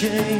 change,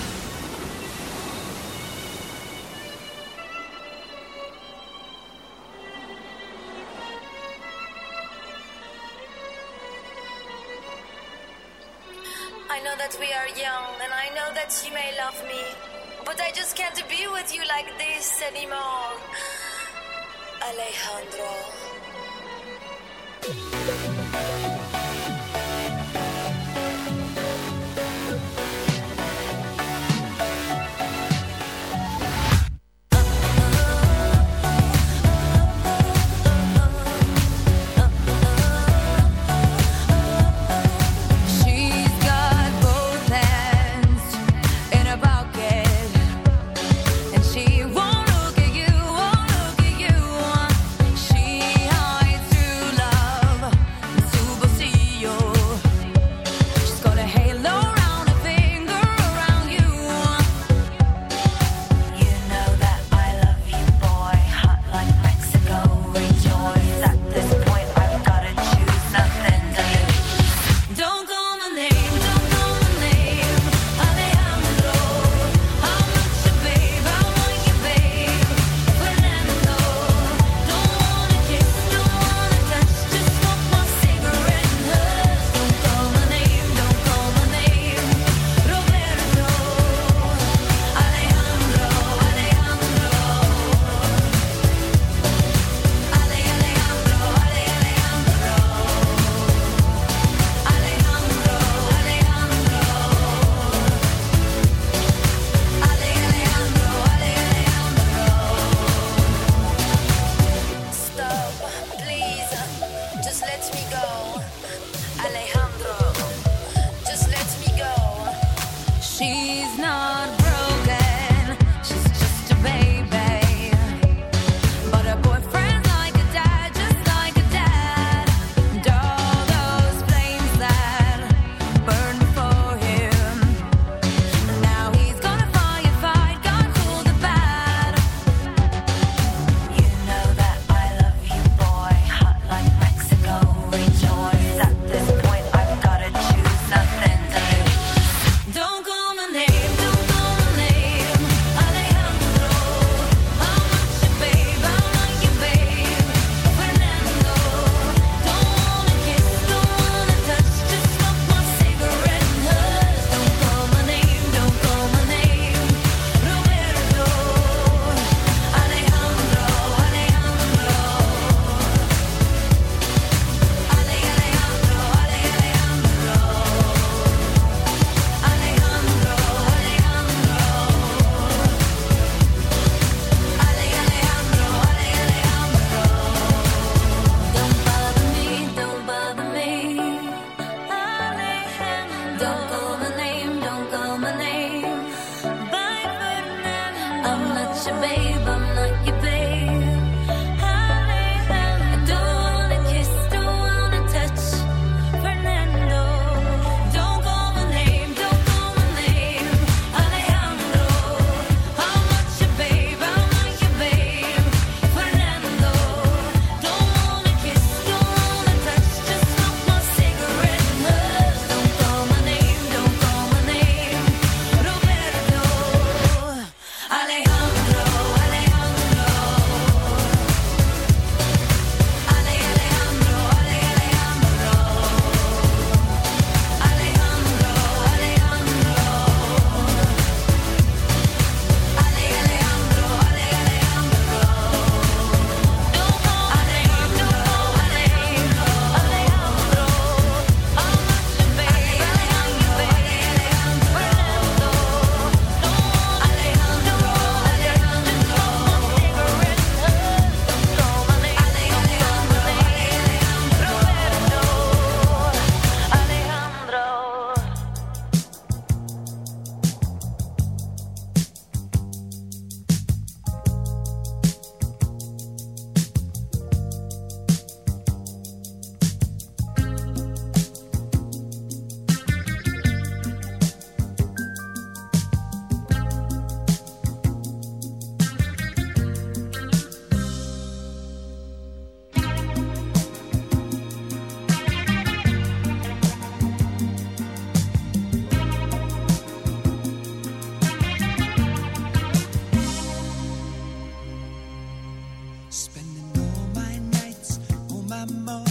Spending all my nights, all my mom.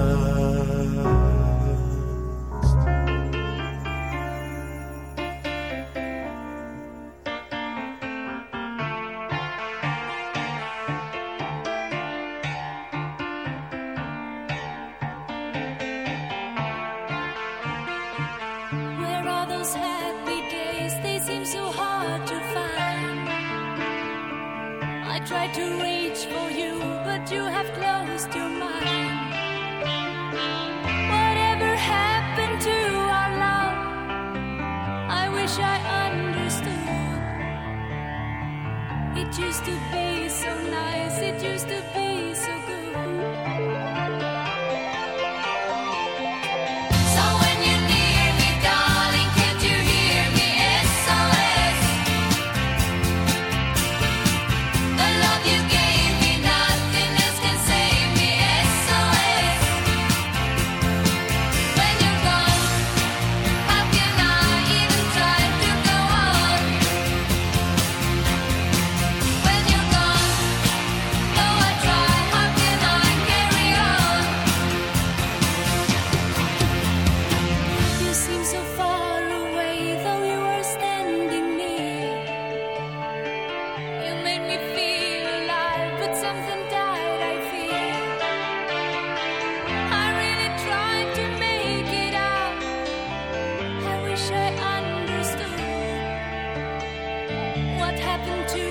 talking to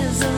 is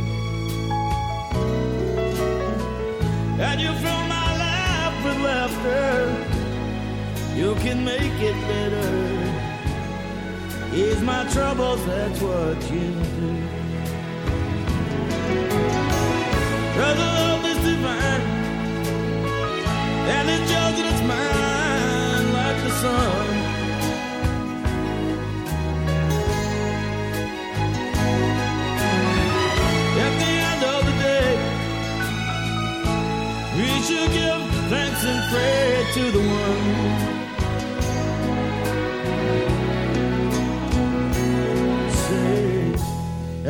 You can make it better. Ease my troubles, that's what you do. The love is divine. And it shows that it's mine like the sun. At the end of the day, we should give thanks and pray to the one.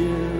You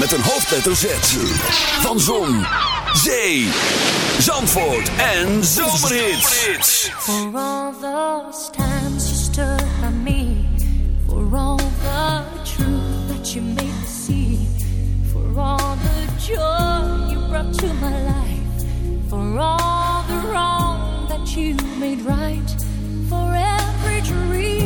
met een hoofdletter Z. Van Zon, Zee, Zandvoort en Zomerhits. For all those times you stood by me, for all the truth that you made me see, for all the joy you brought to my life, for all the wrong that you made right, for every dream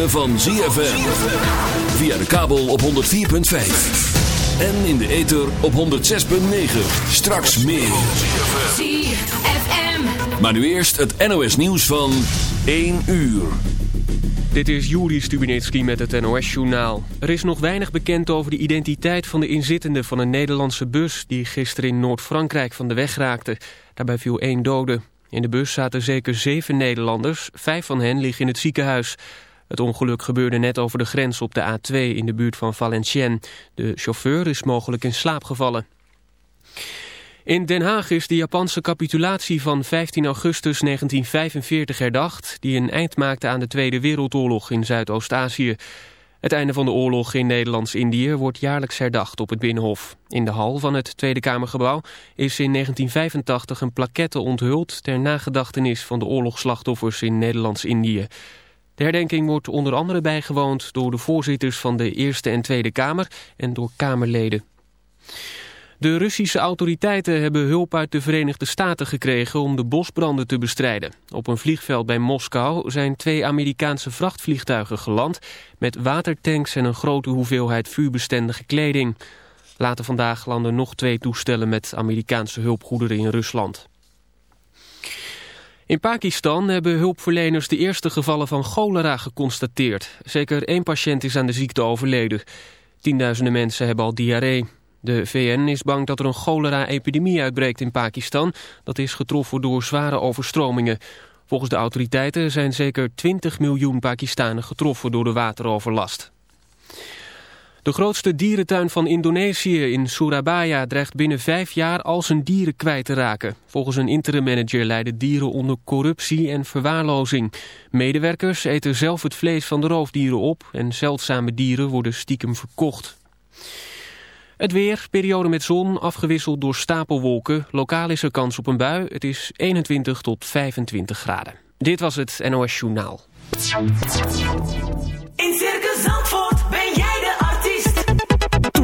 ritme van ZFM. Via de kabel op 104.5. En in de ether op 106.9. Straks meer. ZFM. Maar nu eerst het NOS nieuws van 1 uur. Dit is Juri Stubinetski met het NOS-journaal. Er is nog weinig bekend over de identiteit van de inzittenden van een Nederlandse bus... die gisteren in Noord-Frankrijk van de weg raakte. Daarbij viel één dode. In de bus zaten zeker zeven Nederlanders. Vijf van hen liggen in het ziekenhuis. Het ongeluk gebeurde net over de grens op de A2 in de buurt van Valenciennes. De chauffeur is mogelijk in slaap gevallen. In Den Haag is de Japanse capitulatie van 15 augustus 1945 herdacht... die een eind maakte aan de Tweede Wereldoorlog in Zuidoost-Azië. Het einde van de oorlog in Nederlands-Indië wordt jaarlijks herdacht op het Binnenhof. In de hal van het Tweede Kamergebouw is in 1985 een plaquette onthuld... ter nagedachtenis van de oorlogsslachtoffers in Nederlands-Indië. De herdenking wordt onder andere bijgewoond door de voorzitters van de Eerste en Tweede Kamer en door Kamerleden. De Russische autoriteiten hebben hulp uit de Verenigde Staten gekregen om de bosbranden te bestrijden. Op een vliegveld bij Moskou zijn twee Amerikaanse vrachtvliegtuigen geland met watertanks en een grote hoeveelheid vuurbestendige kleding. Later vandaag landen nog twee toestellen met Amerikaanse hulpgoederen in Rusland. In Pakistan hebben hulpverleners de eerste gevallen van cholera geconstateerd. Zeker één patiënt is aan de ziekte overleden. Tienduizenden mensen hebben al diarree. De VN is bang dat er een cholera-epidemie uitbreekt in Pakistan. Dat is getroffen door zware overstromingen. Volgens de autoriteiten zijn zeker 20 miljoen Pakistanen getroffen door de wateroverlast. De grootste dierentuin van Indonesië in Surabaya dreigt binnen vijf jaar al zijn dieren kwijt te raken. Volgens een interim-manager lijden dieren onder corruptie en verwaarlozing. Medewerkers eten zelf het vlees van de roofdieren op en zeldzame dieren worden stiekem verkocht. Het weer, periode met zon, afgewisseld door stapelwolken. Lokaal is er kans op een bui. Het is 21 tot 25 graden. Dit was het NOS Journaal. In Circus